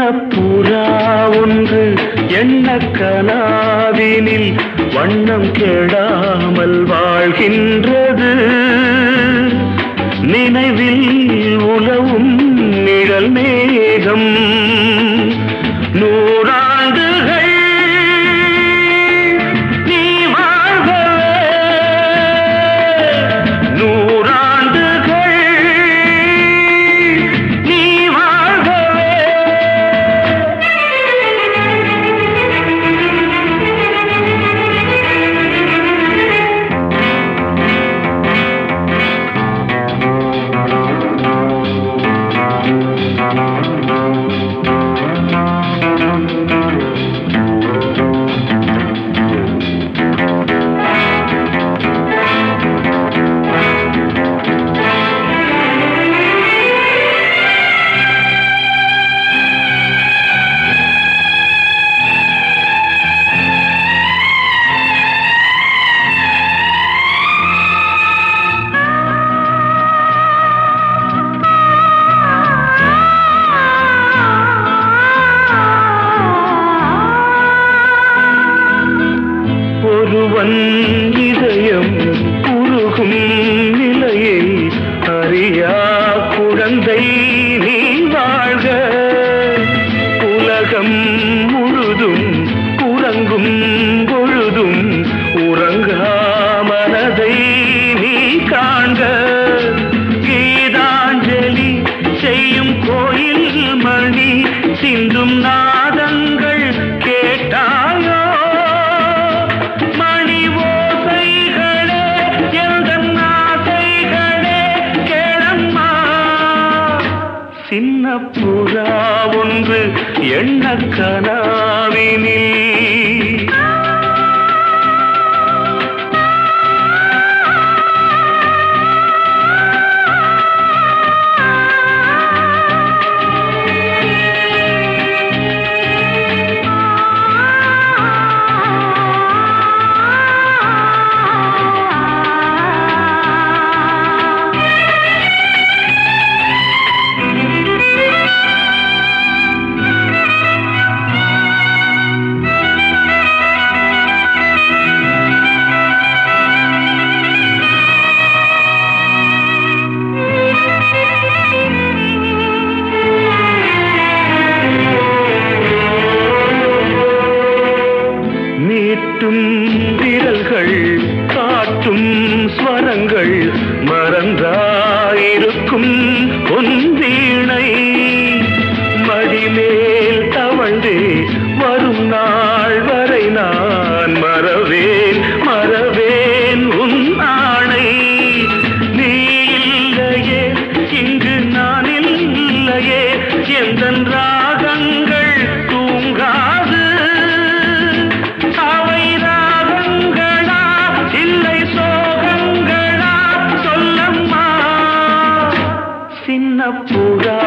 வண்ண புறா ஒன்று எண்ண கனாவினில் வண்ணம் கெடாம் சின்ன புறா ஒன்று எண்ண கனாவினில். तुम भी சின்ன புறா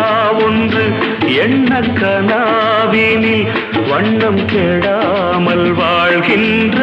ஒன்று எண்ண கனாவினில் வண்ணம் கெடாமல் வாழ்கின்ற